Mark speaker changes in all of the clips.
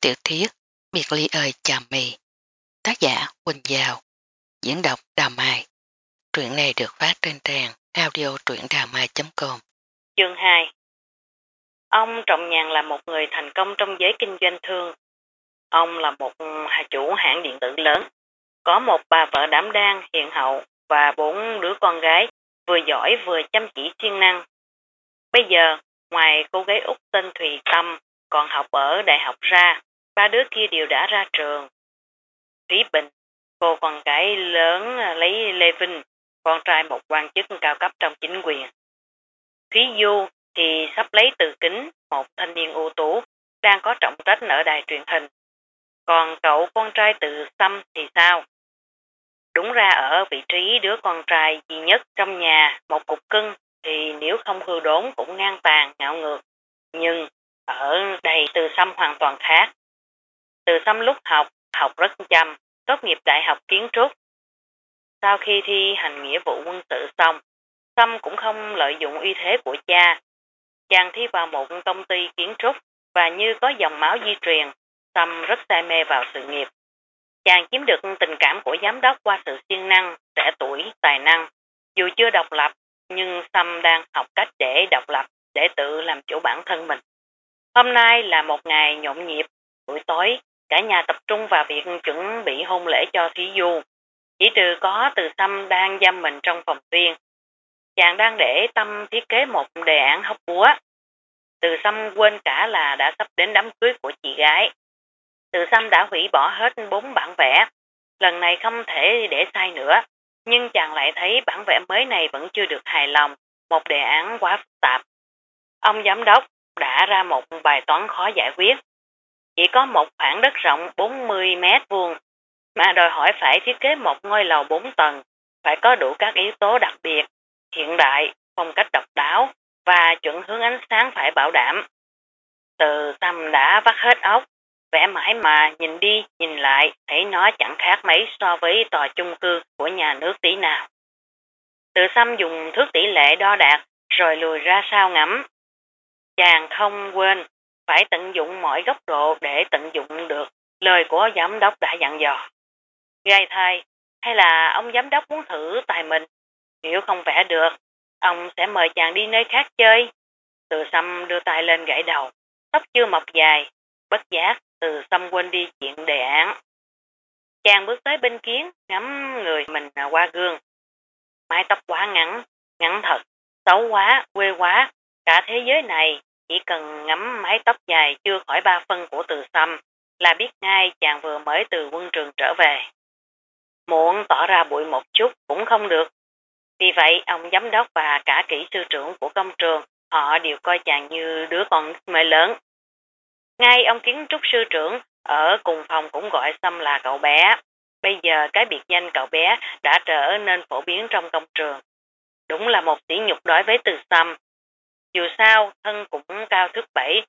Speaker 1: Tiểu thuyết Biệt ly ơi chà mì Tác giả Quỳnh Giao Diễn đọc Đà Mai. Truyện này được phát trên trang audio truyệnđàmai.com
Speaker 2: Chương 2 Ông Trọng Nhàn là một người thành công trong giới kinh doanh thương. Ông là một chủ hãng điện tử lớn, có một bà vợ đảm đang hiền hậu và bốn đứa con gái vừa giỏi vừa chăm chỉ siêng năng. Bây giờ, ngoài cô gái út tên Thùy Tâm còn học ở đại học ra, ba đứa kia đều đã ra trường. Thúy Bình, cô con gái lớn à, lấy Lê Vinh, con trai một quan chức cao cấp trong chính quyền. Thúy Du thì sắp lấy từ kính một thanh niên ưu tú, đang có trọng trách ở đài truyền hình. Còn cậu con trai từ Xăm thì sao? Đúng ra ở vị trí đứa con trai duy nhất trong nhà, một cục cưng, thì nếu không hư đốn cũng ngang tàn, ngạo ngược. Nhưng ở đây từ Xăm hoàn toàn khác. Từ tâm lúc học, học rất chăm, tốt nghiệp đại học kiến trúc. Sau khi thi hành nghĩa vụ quân sự xong, Tâm cũng không lợi dụng uy thế của cha. Chàng thi vào một công ty kiến trúc và như có dòng máu di truyền, Tâm rất say mê vào sự nghiệp. Chàng chiếm được tình cảm của giám đốc qua sự siêng năng, trẻ tuổi, tài năng. Dù chưa độc lập, nhưng sâm đang học cách để độc lập, để tự làm chủ bản thân mình. Hôm nay là một ngày nhộn nhịp, buổi tối, cả nhà tập trung vào việc chuẩn bị hôn lễ cho Thí Du. Chỉ trừ có từ Xăm đang giam mình trong phòng riêng. Chàng đang để tâm thiết kế một đề án hóc búa. Từ Xăm quên cả là đã sắp đến đám cưới của chị gái. Từ Xăm đã hủy bỏ hết bốn bản vẽ. Lần này không thể để sai nữa. Nhưng chàng lại thấy bản vẽ mới này vẫn chưa được hài lòng. Một đề án quá phức tạp. Ông giám đốc đã ra một bài toán khó giải quyết. Chỉ có một khoảng đất rộng 40 mét vuông mà đòi hỏi phải thiết kế một ngôi lầu 4 tầng, phải có đủ các yếu tố đặc biệt, hiện đại, phong cách độc đáo và chuẩn hướng ánh sáng phải bảo đảm. Từ tâm đã vắt hết ốc, vẽ mãi mà nhìn đi nhìn lại thấy nó chẳng khác mấy so với tòa chung cư của nhà nước tí nào. Từ xăm dùng thước tỷ lệ đo đạt rồi lùi ra sau ngắm. Chàng không quên phải tận dụng mọi góc độ để tận dụng được lời của giám đốc đã dặn dò. Gai thai, hay là ông giám đốc muốn thử tài mình? Nếu không vẽ được, ông sẽ mời chàng đi nơi khác chơi. Từ xăm đưa tay lên gãy đầu, tóc chưa mọc dài, bất giác từ xăm quên đi chuyện đề án. Chàng bước tới bên kiến, ngắm người mình qua gương. Mái tóc quá ngắn, ngắn thật, xấu quá, quê quá, cả thế giới này chỉ cần ngắm mái tóc dài chưa khỏi ba phân của từ xăm là biết ngay chàng vừa mới từ quân trường trở về. Muộn tỏ ra bụi một chút cũng không được. Vì vậy, ông giám đốc và cả kỹ sư trưởng của công trường, họ đều coi chàng như đứa con mê lớn. Ngay ông kiến trúc sư trưởng ở cùng phòng cũng gọi Xăm là cậu bé. Bây giờ cái biệt danh cậu bé đã trở nên phổ biến trong công trường. Đúng là một sỉ nhục đối với từ Xăm. Dù sao, thân cũng cao thước bảy,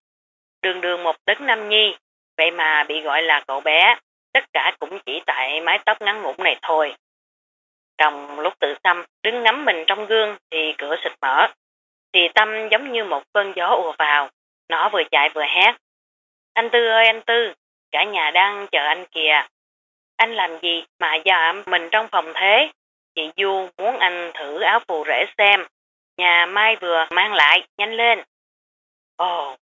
Speaker 2: đường đường một tấn năm nhi, vậy mà bị gọi là cậu bé, tất cả cũng chỉ tại mái tóc ngắn ngủn này thôi. Trong lúc tự xăm đứng ngắm mình trong gương thì cửa xịt mở, thì tâm giống như một cơn gió ùa vào, nó vừa chạy vừa hét. Anh Tư ơi anh Tư, cả nhà đang chờ anh kìa. Anh làm gì mà dọa mình trong phòng thế? Chị Du muốn anh thử áo phù rễ xem, nhà Mai vừa mang lại, nhanh lên. Ồ,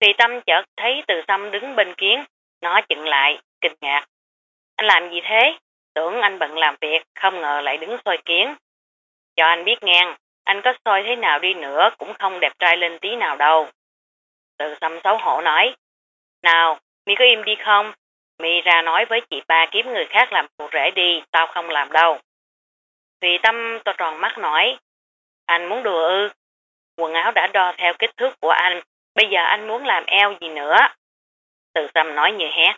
Speaker 2: thì tâm chợt thấy từ xăm đứng bên kiến, nó chừng lại, kinh ngạc. Anh làm gì thế? Tưởng anh bận làm việc, không ngờ lại đứng soi kiến. Cho anh biết ngang, anh có soi thế nào đi nữa cũng không đẹp trai lên tí nào đâu. Từ xăm xấu hổ nói, nào, mi có im đi không? Mi ra nói với chị ba kiếm người khác làm phụ rể đi, tao không làm đâu. Vì tâm to tròn mắt nói, anh muốn đùa ư? Quần áo đã đo theo kích thước của anh, bây giờ anh muốn làm eo gì nữa? Từ Sâm nói như hét.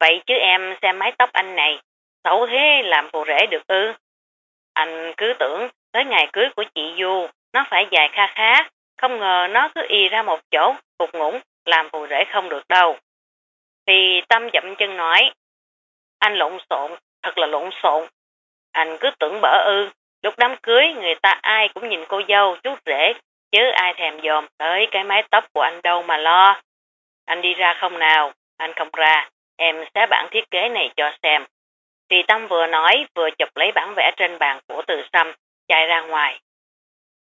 Speaker 2: Vậy chứ em xem mái tóc anh này, xấu thế làm phù rể được ư? Anh cứ tưởng tới ngày cưới của chị Du, nó phải dài kha khá, không ngờ nó cứ y ra một chỗ, cục ngủng, làm phù rể không được đâu. Thì Tâm dậm chân nói, anh lộn xộn, thật là lộn xộn. Anh cứ tưởng bở ư, Lúc đám cưới người ta ai cũng nhìn cô dâu chút rễ, chứ ai thèm dòm tới cái mái tóc của anh đâu mà lo. Anh đi ra không nào, anh không ra, em xé bản thiết kế này cho xem. Thì Tâm vừa nói vừa chụp lấy bản vẽ trên bàn của Từ Sâm, chạy ra ngoài.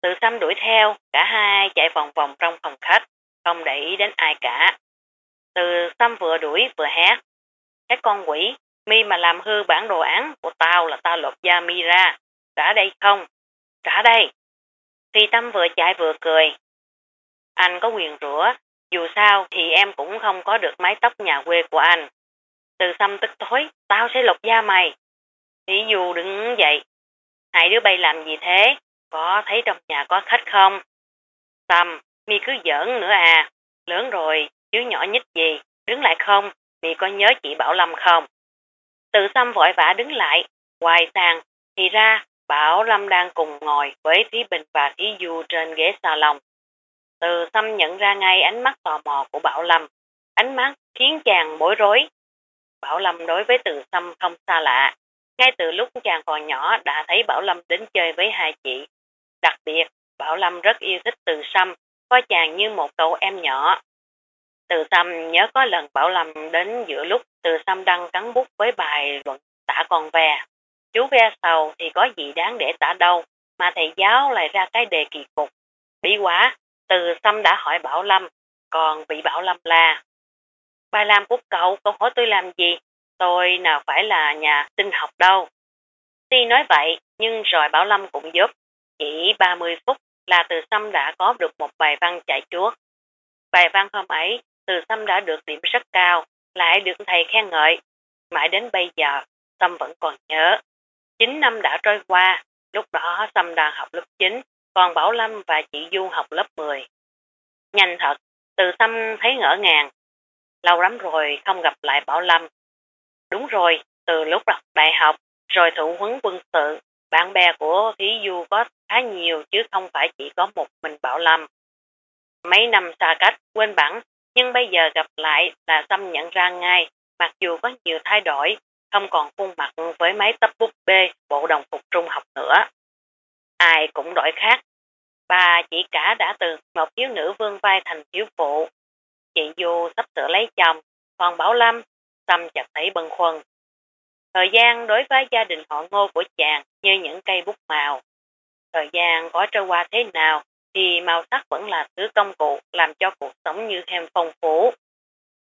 Speaker 2: Từ Sâm đuổi theo, cả hai chạy vòng vòng trong phòng khách, không để ý đến ai cả. Từ Sâm vừa đuổi vừa hét. Cái con quỷ, mi mà làm hư bản đồ án của tao là tao lột da mi ra. Trả đây không? Trả đây. Thì Tâm vừa chạy vừa cười. Anh có quyền rửa, dù sao thì em cũng không có được mái tóc nhà quê của anh. Từ Sâm tức tối, tao sẽ lột da mày. Thí dù đứng dậy, hai đứa bay làm gì thế? Có thấy trong nhà có khách không? Sâm, mi cứ giỡn nữa à, lớn rồi, chứ nhỏ nhít gì, đứng lại không, mi có nhớ chị Bảo Lâm không? Từ Sâm vội vã đứng lại, hoài sàng, thì ra Bảo Lâm đang cùng ngồi với Thí Bình và Thí Du trên ghế salon. Từ Sâm nhận ra ngay ánh mắt tò mò của Bảo Lâm, ánh mắt khiến chàng bối rối. Bảo Lâm đối với Từ Sâm không xa lạ, ngay từ lúc chàng còn nhỏ đã thấy Bảo Lâm đến chơi với hai chị. Đặc biệt, Bảo Lâm rất yêu thích Từ Sâm, coi chàng như một cậu em nhỏ. Từ Sâm nhớ có lần Bảo Lâm đến giữa lúc Từ Sâm đang cắn bút với bài luận tả con ve. Chú ve sầu thì có gì đáng để tả đâu, mà thầy giáo lại ra cái đề kỳ cục. Bí quá, Từ Sâm đã hỏi Bảo Lâm, còn bị Bảo Lâm la. Bài làm của cậu, cậu hỏi tôi làm gì? Tôi nào phải là nhà sinh học đâu. Tuy nói vậy, nhưng rồi Bảo Lâm cũng giúp. Chỉ 30 phút là Từ Sâm đã có được một bài văn chạy chuốt. Bài văn hôm ấy, Từ Sâm đã được điểm rất cao, lại được thầy khen ngợi. Mãi đến bây giờ, Sâm vẫn còn nhớ. 9 năm đã trôi qua, lúc đó Sâm đang học lớp 9, còn Bảo Lâm và chị Du học lớp 10. Nhanh thật, Từ Sâm thấy ngỡ ngàng. Lâu lắm rồi không gặp lại Bảo Lâm. Đúng rồi, từ lúc đọc đại học, rồi thụ huấn quân sự, bạn bè của Thí Du có khá nhiều chứ không phải chỉ có một mình Bảo Lâm. Mấy năm xa cách, quên bẵng, nhưng bây giờ gặp lại là Sâm nhận ra ngay, mặc dù có nhiều thay đổi, không còn khuôn mặt với mấy tấp bút bê, bộ đồng phục trung học nữa. Ai cũng đổi khác. Bà chỉ cả đã từ một thiếu nữ vương vai thành thiếu phụ. Chị Du sắp sửa lấy chồng, còn Bảo Lâm, Tâm chặt thấy bần khuân. Thời gian đối với gia đình họ ngô của chàng như những cây bút màu. Thời gian có trôi qua thế nào thì màu sắc vẫn là thứ công cụ làm cho cuộc sống như thêm phong phú.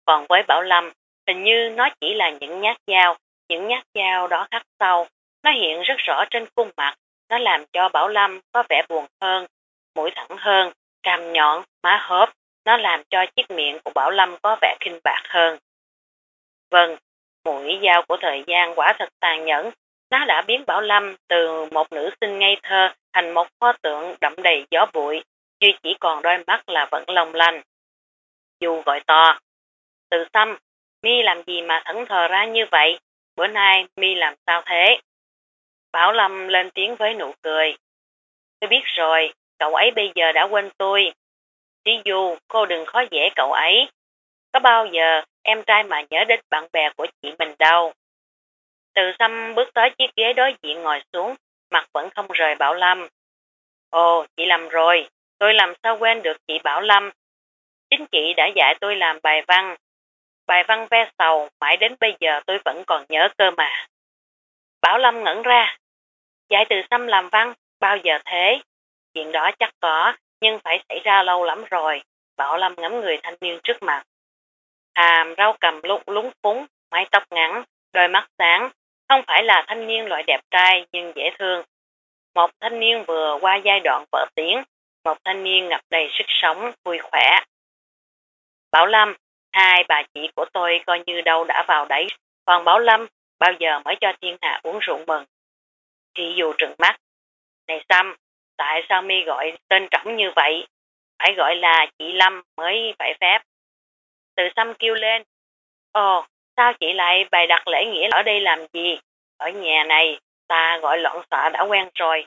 Speaker 2: Còn với Bảo Lâm, hình như nó chỉ là những nhát dao, những nhát dao đó khắc sâu, nó hiện rất rõ trên khuôn mặt, nó làm cho Bảo Lâm có vẻ buồn hơn, mũi thẳng hơn, cằm nhọn, má hớp, nó làm cho chiếc miệng của Bảo Lâm có vẻ kinh bạc hơn. Vâng, mũi dao của thời gian quả thật tàn nhẫn, nó đã biến Bảo Lâm từ một nữ sinh ngây thơ thành một pho tượng đậm đầy gió bụi, duy chỉ còn đôi mắt là vẫn long lanh. Dù gọi to, từ xăm, mi làm gì mà thẫn thờ ra như vậy, bữa nay mi làm sao thế? Bảo Lâm lên tiếng với nụ cười. Tôi biết rồi, cậu ấy bây giờ đã quên tôi. Tí dù cô đừng khó dễ cậu ấy. Có bao giờ em trai mà nhớ đến bạn bè của chị mình đâu. Từ xăm bước tới chiếc ghế đối diện ngồi xuống, mặt vẫn không rời Bảo Lâm. Ồ, chị làm rồi, tôi làm sao quên được chị Bảo Lâm. Chính chị đã dạy tôi làm bài văn. Bài văn ve sầu, mãi đến bây giờ tôi vẫn còn nhớ cơ mà. Bảo Lâm ngẩn ra. giải từ xăm làm văn, bao giờ thế? Chuyện đó chắc có, nhưng phải xảy ra lâu lắm rồi. Bảo Lâm ngắm người thanh niên trước mặt. Hàm rau cầm lúng lúng phúng, mái tóc ngắn, đôi mắt sáng, không phải là thanh niên loại đẹp trai nhưng dễ thương. Một thanh niên vừa qua giai đoạn vỡ tiếng, một thanh niên ngập đầy sức sống, vui khỏe. Bảo Lâm, hai bà chị của tôi coi như đâu đã vào đấy, còn Bảo Lâm bao giờ mới cho thiên hạ uống rượu mừng. chị dù trừng mắt, này Sam, tại sao mi gọi tên trọng như vậy? Phải gọi là chị Lâm mới phải phép. Từ Sam kêu lên, Ồ, sao chị lại bày đặt lễ nghĩa ở đây làm gì? Ở nhà này, ta gọi loạn xạ đã quen rồi.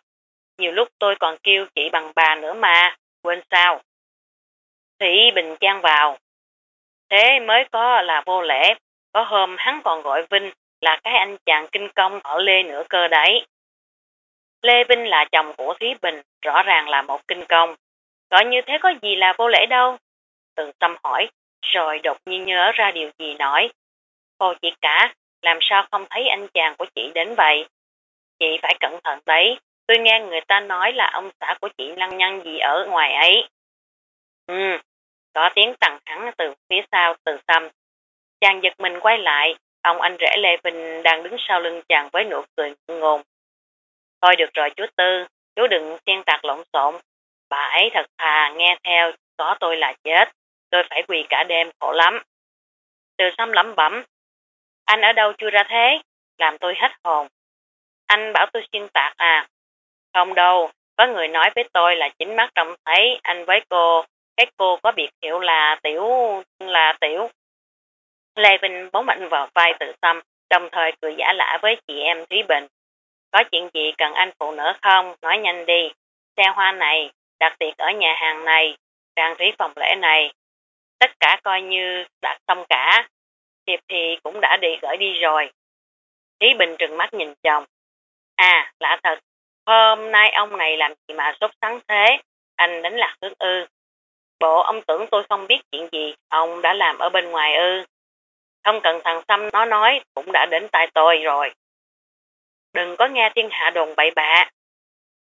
Speaker 2: Nhiều lúc tôi còn kêu chị bằng bà nữa mà, quên sao? Thủy Bình trang vào. Thế mới có là vô lễ, có hôm hắn còn gọi Vinh là cái anh chàng kinh công ở Lê nữa cơ đấy. Lê Vinh là chồng của Thúy Bình, rõ ràng là một kinh công. Gọi như thế có gì là vô lễ đâu? Từ tâm hỏi, rồi đột nhiên nhớ ra điều gì nói. Cô chị cả, làm sao không thấy anh chàng của chị đến vậy? Chị phải cẩn thận đấy, tôi nghe người ta nói là ông xã của chị lăng nhăng gì ở ngoài ấy. Ừ, có tiếng tặng thẳng từ phía sau từ xăm. Chàng giật mình quay lại, ông anh rể Lê Vinh đang đứng sau lưng chàng với nụ cười ngồn. Thôi được rồi chú Tư, chú đừng xuyên tạc lộn xộn. Bà ấy thật thà nghe theo, có tôi là chết. Tôi phải quỳ cả đêm khổ lắm. Từ xăm lẩm bẩm. Anh ở đâu chưa ra thế? Làm tôi hết hồn. Anh bảo tôi xuyên tạc à? Không đâu, có người nói với tôi là chính mắt trông thấy anh với cô, cái cô có biệt hiệu là tiểu, là tiểu. Lê Vinh bóng mạnh vào vai tự tâm, đồng thời cười giả lạ với chị em Thúy Bình. Có chuyện gì cần anh phụ nữa không? Nói nhanh đi. Xe hoa này, đặc biệt ở nhà hàng này, trang trí phòng lễ này. Tất cả coi như đã xong cả. Thiệp thì cũng đã đi gửi đi rồi. Thúy Bình trừng mắt nhìn chồng. À, lạ thật, hôm nay ông này làm gì mà sốt sắng thế, anh đánh lạc hướng ư. Bộ ông tưởng tôi không biết chuyện gì, ông đã làm ở bên ngoài ư. Không cần thằng Xăm nó nói, cũng đã đến tay tôi rồi. Đừng có nghe thiên hạ đồn bậy bạ.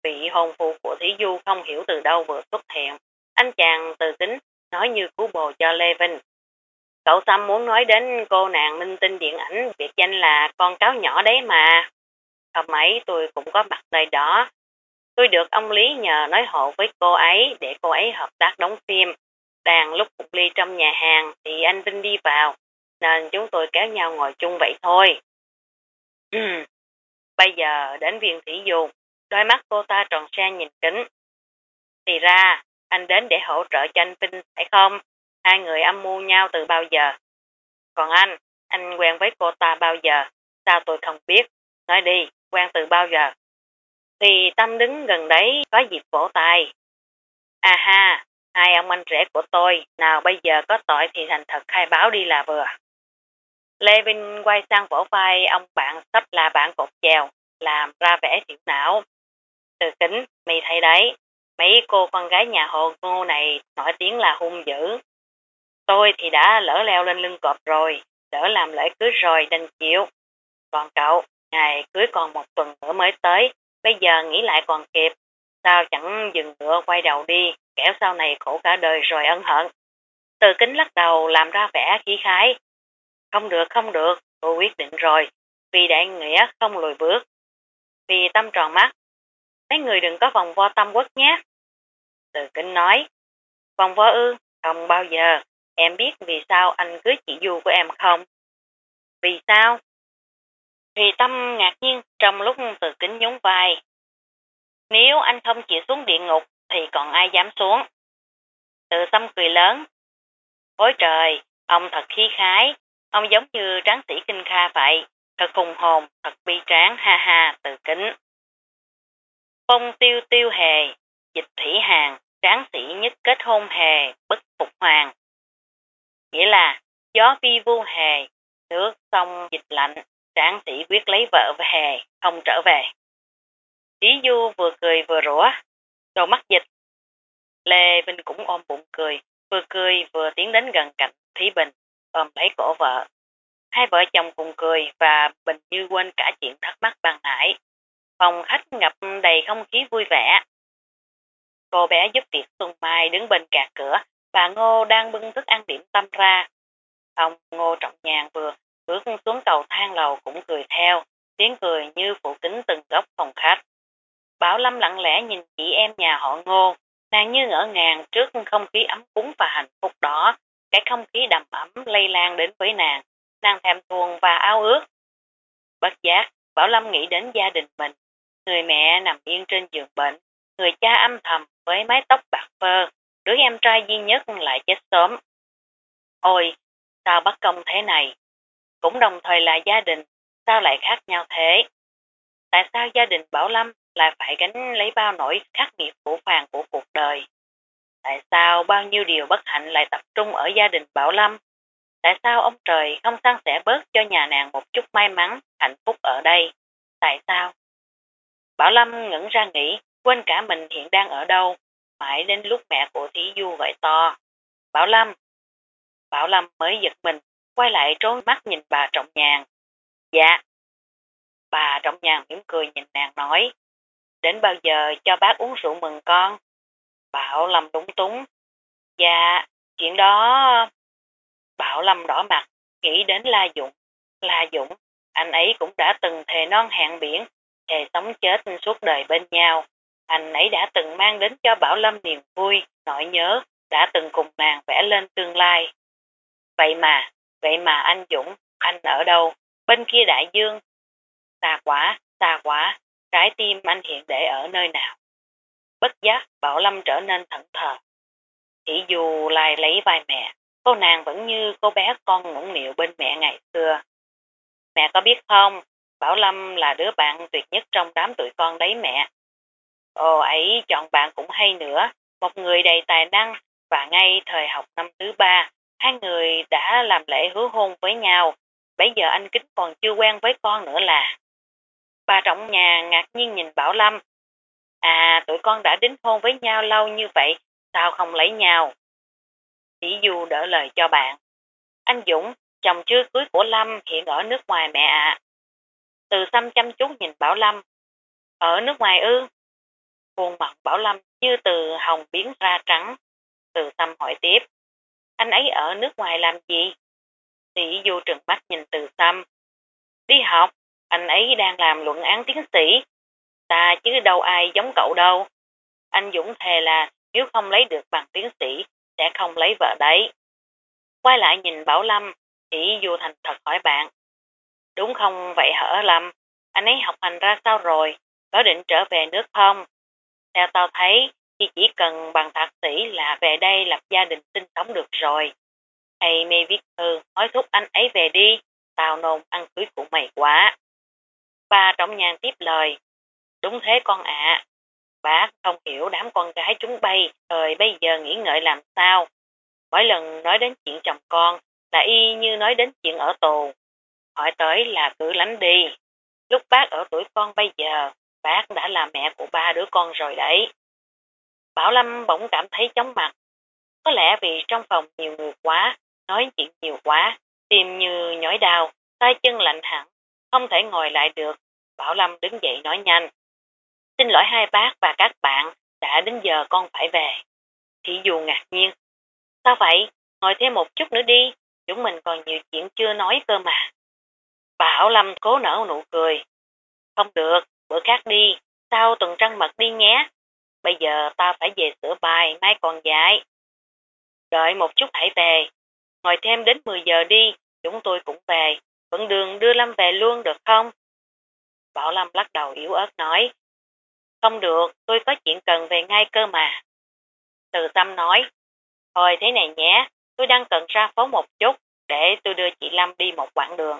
Speaker 2: Vị hồn phụ của Thủy Du không hiểu từ đâu vừa xuất hiện. Anh chàng từ tính nói như cú bồ cho Lê Vinh. Cậu Xăm muốn nói đến cô nàng minh tinh điện ảnh biệt danh là con cáo nhỏ đấy mà. Hôm ấy tôi cũng có mặt nơi đó. Tôi được ông Lý nhờ nói hộ với cô ấy để cô ấy hợp tác đóng phim. Đàn lúc cục ly trong nhà hàng thì anh Vinh đi vào, nên chúng tôi kéo nhau ngồi chung vậy thôi. Bây giờ đến viên thủy dù, đôi mắt cô ta tròn xe nhìn kính. Thì ra, anh đến để hỗ trợ cho anh Vinh, phải không? Hai người âm mưu nhau từ bao giờ? Còn anh, anh quen với cô ta bao giờ? Sao tôi không biết? Nói đi, quen từ bao giờ? Thì Tâm đứng gần đấy có dịp vỗ tay. À ha, hai ông anh rể của tôi, nào bây giờ có tội thì thành thật khai báo đi là vừa. Lê Vinh quay sang vỗ vai ông bạn sắp là bạn cột chèo, làm ra vẻ tiểu não. Từ kính, mày thấy đấy, mấy cô con gái nhà hồ ngô này nổi tiếng là hung dữ. Tôi thì đã lỡ leo lên lưng cọp rồi, đỡ làm lễ cưới rồi đành chịu. Còn cậu, ngày cưới còn một tuần nữa mới tới, bây giờ nghĩ lại còn kịp. Sao chẳng dừng ngựa quay đầu đi, kẻo sau này khổ cả đời rồi ân hận. Từ kính lắc đầu làm ra vẻ khí khái, không được, không được, tôi quyết định rồi, vì đại nghĩa không lùi bước. Vì tâm tròn mắt, mấy người đừng có vòng vo tâm quốc nhé. Từ kính nói, vòng vo ư, không bao giờ, em biết vì sao anh cưới chị Du của em không? Vì sao? Thì tâm ngạc nhiên trong lúc từ kính nhún vai. Nếu anh không chịu xuống địa ngục thì còn ai dám xuống? Từ tâm cười lớn. Ôi trời, ông thật khí khái, Ông giống như tráng sĩ kinh kha vậy, thật hùng hồn, thật bi tráng, ha ha, từ kính. Phong tiêu tiêu hề, dịch thủy hàng, tráng sĩ nhất kết hôn hề, bất phục hoàng. Nghĩa là, gió vi vu hề, nước sông dịch lạnh, tráng tỷ quyết lấy vợ về không trở về. Tí du vừa cười vừa rủa, đầu mắt dịch. Lê Vinh cũng ôm bụng cười, vừa cười vừa tiến đến gần cạnh Thí Bình ôm lấy cổ vợ. Hai vợ chồng cùng cười và Bình như quên cả chuyện thắc mắc bằng nãy. Phòng khách ngập đầy không khí vui vẻ. Cô bé giúp việc Xuân Mai đứng bên cạt cửa, bà Ngô đang bưng thức ăn điểm tâm ra. Ông Ngô Trọng Nhàn vừa bước xuống cầu thang lầu cũng cười theo, tiếng cười như phủ kính từng góc phòng khách. Bảo Lâm lặng lẽ nhìn chị em nhà họ Ngô, nàng như ngỡ ngàng trước không khí ấm cúng và hạnh phúc đó cái không khí đầm ấm lây lan đến với nàng, nàng thèm thuồng và ao ước. Bất giác, Bảo Lâm nghĩ đến gia đình mình, người mẹ nằm yên trên giường bệnh, người cha âm thầm với mái tóc bạc phơ, đứa em trai duy nhất lại chết sớm. Ôi, sao bất công thế này? Cũng đồng thời là gia đình, sao lại khác nhau thế? Tại sao gia đình Bảo Lâm lại phải gánh lấy bao nỗi khắc nghiệt phủ phàng của cuộc đời? Tại sao bao nhiêu điều bất hạnh lại tập trung ở gia đình Bảo Lâm? Tại sao ông trời không san sẻ bớt cho nhà nàng một chút may mắn, hạnh phúc ở đây? Tại sao? Bảo Lâm ngẩn ra nghĩ, quên cả mình hiện đang ở đâu, mãi đến lúc mẹ của Thí Du gọi to. Bảo Lâm! Bảo Lâm mới giật mình, quay lại trốn mắt nhìn bà trọng nhàn. Dạ. Bà trọng nhàn mỉm cười nhìn nàng nói, đến bao giờ cho bác uống rượu mừng con? Bảo Lâm đúng túng. Dạ, chuyện đó... Bảo Lâm đỏ mặt, nghĩ đến La Dũng. La Dũng, anh ấy cũng đã từng thề non hẹn biển, thề sống chết suốt đời bên nhau. Anh ấy đã từng mang đến cho Bảo Lâm niềm vui, nỗi nhớ, đã từng cùng nàng vẽ lên tương lai. Vậy mà, vậy mà anh Dũng, anh ở đâu? Bên kia đại dương. Xa quá, xa quá, trái tim anh hiện để ở nơi nào? Bất giác, Bảo Lâm trở nên thận thờ. Chỉ dù lại lấy vai mẹ, cô nàng vẫn như cô bé con ngủng nghịu bên mẹ ngày xưa. Mẹ có biết không, Bảo Lâm là đứa bạn tuyệt nhất trong đám tụi con đấy mẹ. Ồ ấy chọn bạn cũng hay nữa, một người đầy tài năng và ngay thời học năm thứ ba, hai người đã làm lễ hứa hôn với nhau. Bây giờ anh Kính còn chưa quen với con nữa là. Bà trọng nhà ngạc nhiên nhìn Bảo Lâm. À, tụi con đã đính hôn với nhau lâu như vậy, sao không lấy nhau? Chỉ dù đỡ lời cho bạn. Anh Dũng, chồng chưa cưới của Lâm hiện ở nước ngoài mẹ ạ. Từ xăm chăm chú nhìn Bảo Lâm. Ở nước ngoài ư? Khuôn mặt Bảo Lâm như từ hồng biến ra trắng. Từ xăm hỏi tiếp. Anh ấy ở nước ngoài làm gì? Sĩ Du trừng mắt nhìn từ xăm. Đi học, anh ấy đang làm luận án tiến sĩ. Ta chứ đâu ai giống cậu đâu. Anh Dũng thề là nếu không lấy được bằng tiến sĩ, sẽ không lấy vợ đấy. Quay lại nhìn Bảo Lâm, Sĩ Du thành thật hỏi bạn. Đúng không vậy hở Lâm? Anh ấy học hành ra sao rồi? Có định trở về nước không? Theo tao thấy, thì chỉ cần bằng thạc sĩ là về đây lập gia đình sinh sống được rồi. Hay mê viết thư, hối thúc anh ấy về đi, tao nôn ăn cưới của mày quá. Ba trọng nhàn tiếp lời, đúng thế con ạ. Bác không hiểu đám con gái chúng bay, thời bây giờ nghĩ ngợi làm sao. Mỗi lần nói đến chuyện chồng con là y như nói đến chuyện ở tù. Hỏi tới là cứ lánh đi. Lúc bác ở tuổi con bây giờ, bác đã là mẹ của ba đứa con rồi đấy. Bảo Lâm bỗng cảm thấy chóng mặt. Có lẽ vì trong phòng nhiều người quá, nói chuyện nhiều quá, tim như nhói đau, tay chân lạnh hẳn, không thể ngồi lại được. Bảo Lâm đứng dậy nói nhanh. Xin lỗi hai bác và các bạn, đã đến giờ con phải về. Thị dù ngạc nhiên. Sao vậy? Ngồi thêm một chút nữa đi, chúng mình còn nhiều chuyện chưa nói cơ mà. Bảo Lâm cố nở nụ cười. Không được, bữa khác đi, sau tuần trăng mật đi nhé. Bây giờ ta phải về sửa bài, mai còn dạy. Đợi một chút hãy về. Ngồi thêm đến 10 giờ đi, chúng tôi cũng về. Vẫn đường đưa Lâm về luôn được không? Bảo Lâm lắc đầu yếu ớt nói. Không được, tôi có chuyện cần về ngay cơ mà. Từ Tâm nói. Thôi thế này nhé, tôi đang cần ra phố một chút, để tôi đưa chị Lâm đi một quãng đường.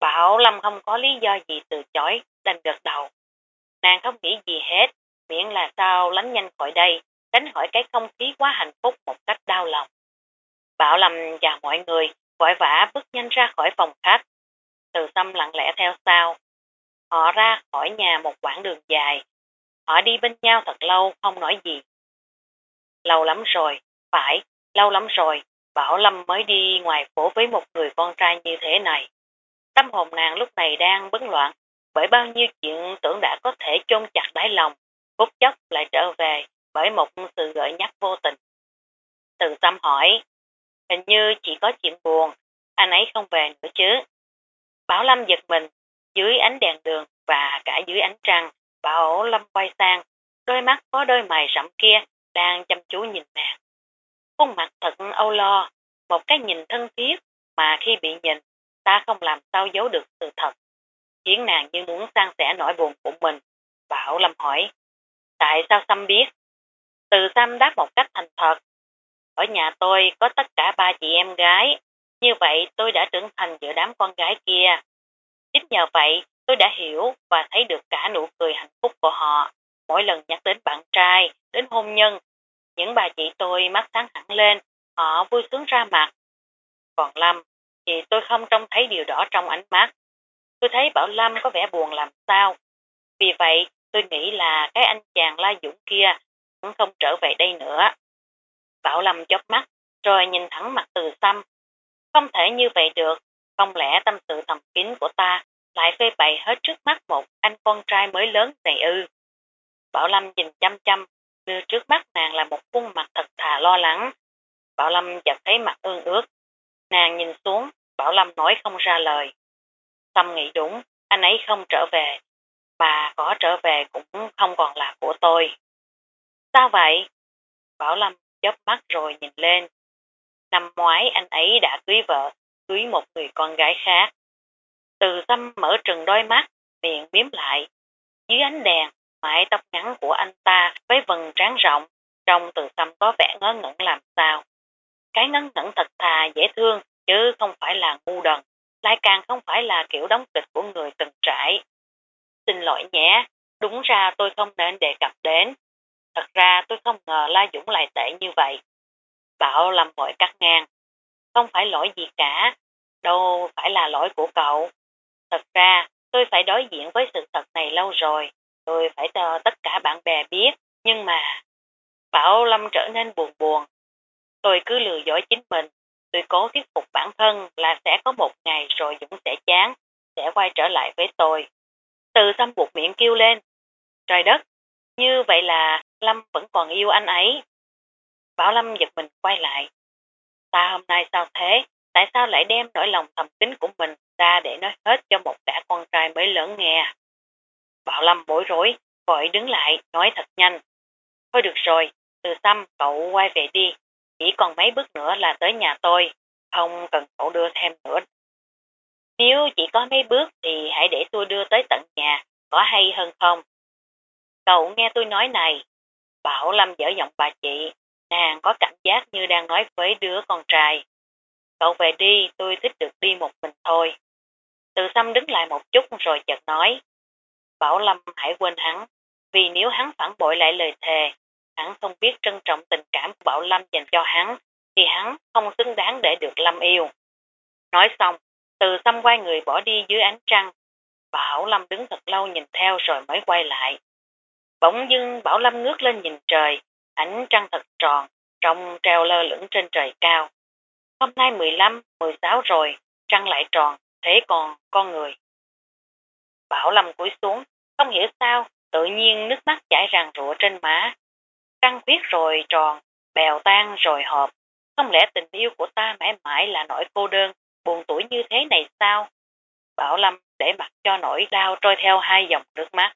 Speaker 2: Bảo Lâm không có lý do gì từ chối, đành gật đầu. Nàng không nghĩ gì hết, miễn là sao lánh nhanh khỏi đây, tránh khỏi cái không khí quá hạnh phúc một cách đau lòng. Bảo Lâm và mọi người, vội vã bước nhanh ra khỏi phòng khách. Từ Tâm lặng lẽ theo sau. Họ ra khỏi nhà một quãng đường dài. Họ đi bên nhau thật lâu không nói gì. Lâu lắm rồi, phải, lâu lắm rồi, Bảo Lâm mới đi ngoài phố với một người con trai như thế này. Tâm hồn nàng lúc này đang bấn loạn, bởi bao nhiêu chuyện tưởng đã có thể chôn chặt đáy lòng, phút chốc lại trở về bởi một sự gợi nhắc vô tình. Từ tâm hỏi, hình như chỉ có chuyện buồn, anh ấy không về nữa chứ. Bảo Lâm giật mình, dưới ánh đèn đường và cả dưới ánh trăng, Bảo Lâm quay sang, đôi mắt có đôi mày rậm kia đang chăm chú nhìn nàng. Khuôn mặt thật âu lo, một cái nhìn thân thiết mà khi bị nhìn ta không làm sao giấu được sự thật. Khiến nàng như muốn san sẻ nỗi buồn của mình. Bảo Lâm hỏi, tại sao Sam biết? Từ Sam đáp một cách thành thật. Ở nhà tôi có tất cả ba chị em gái, như vậy tôi đã trưởng thành giữa đám con gái kia. Chính nhờ vậy tôi đã hiểu và thấy được cả nụ cười hạnh phúc của họ. Mỗi lần nhắc đến bạn trai, đến hôn nhân, những bà chị tôi mắt sáng hẳn lên, họ vui sướng ra mặt. Còn Lâm, thì tôi không trông thấy điều đó trong ánh mắt. Tôi thấy Bảo Lâm có vẻ buồn làm sao. Vì vậy, tôi nghĩ là cái anh chàng La Dũng kia cũng không trở về đây nữa. Bảo Lâm chớp mắt, rồi nhìn thẳng mặt từ xăm. Không thể như vậy được, không lẽ tâm sự thầm kín của ta lại phê bày hết trước mắt một anh con trai mới lớn này ư. Bảo Lâm nhìn chăm chăm, đưa trước mắt nàng là một khuôn mặt thật thà lo lắng. Bảo Lâm chợt thấy mặt ương ướt. Nàng nhìn xuống, Bảo Lâm nói không ra lời. Tâm nghĩ đúng, anh ấy không trở về, mà có trở về cũng không còn là của tôi. Sao vậy? Bảo Lâm chớp mắt rồi nhìn lên. Năm ngoái anh ấy đã cưới vợ, cưới một người con gái khác. Từ tâm mở trừng đôi mắt, miệng miếm lại. Dưới ánh đèn, mái tóc ngắn của anh ta với vần trán rộng, trong từ tâm có vẻ ngớ ngẩn làm sao. Cái ngớ ngẩn thật thà dễ thương, chứ không phải là ngu đần, lại càng không phải là kiểu đóng kịch của người từng trải. Xin lỗi nhé, đúng ra tôi không nên đề cập đến. Thật ra tôi không ngờ La Dũng lại tệ như vậy. Bảo làm vội cắt ngang. Không phải lỗi gì cả, đâu phải là lỗi của cậu. Thật ra, tôi phải đối diện với sự thật này lâu rồi. Tôi phải cho tất cả bạn bè biết, nhưng mà... Bảo Lâm trở nên buồn buồn. Tôi cứ lừa dối chính mình. Tôi cố thuyết phục bản thân là sẽ có một ngày rồi Dũng sẽ chán, sẽ quay trở lại với tôi. Từ tâm buộc miệng kêu lên. Trời đất, như vậy là Lâm vẫn còn yêu anh ấy. Bảo Lâm giật mình quay lại. Ta hôm nay sao thế? Tại sao lại đem nỗi lòng thầm kín của mình ra để nói hết cho một cả con trai mới lớn nghe? À? Bảo Lâm bối rối, vội đứng lại, nói thật nhanh. Thôi được rồi, từ tâm cậu quay về đi. Chỉ còn mấy bước nữa là tới nhà tôi, không cần cậu đưa thêm nữa. Nếu chỉ có mấy bước thì hãy để tôi đưa tới tận nhà, có hay hơn không? Cậu nghe tôi nói này. Bảo Lâm dở giọng bà chị, nàng có cảm giác như đang nói với đứa con trai. Cậu về đi, tôi thích được đi một mình thôi. Từ xăm đứng lại một chút rồi chợt nói. Bảo Lâm hãy quên hắn, vì nếu hắn phản bội lại lời thề, hắn không biết trân trọng tình cảm của Bảo Lâm dành cho hắn, thì hắn không xứng đáng để được Lâm yêu. Nói xong, từ xăm quay người bỏ đi dưới ánh trăng. Bảo Lâm đứng thật lâu nhìn theo rồi mới quay lại. Bỗng dưng Bảo Lâm ngước lên nhìn trời, ánh trăng thật tròn, trong treo lơ lửng trên trời cao. Hôm nay 15, 16 rồi, trăng lại tròn, thế còn con người. Bảo Lâm cúi xuống, không hiểu sao, tự nhiên nước mắt chảy ràng rụa trên má. Trăng khuyết rồi tròn, bèo tan rồi hợp. Không lẽ tình yêu của ta mãi mãi là nỗi cô đơn, buồn tuổi như thế này sao? Bảo Lâm để mặc cho nỗi đau trôi theo hai dòng nước mắt.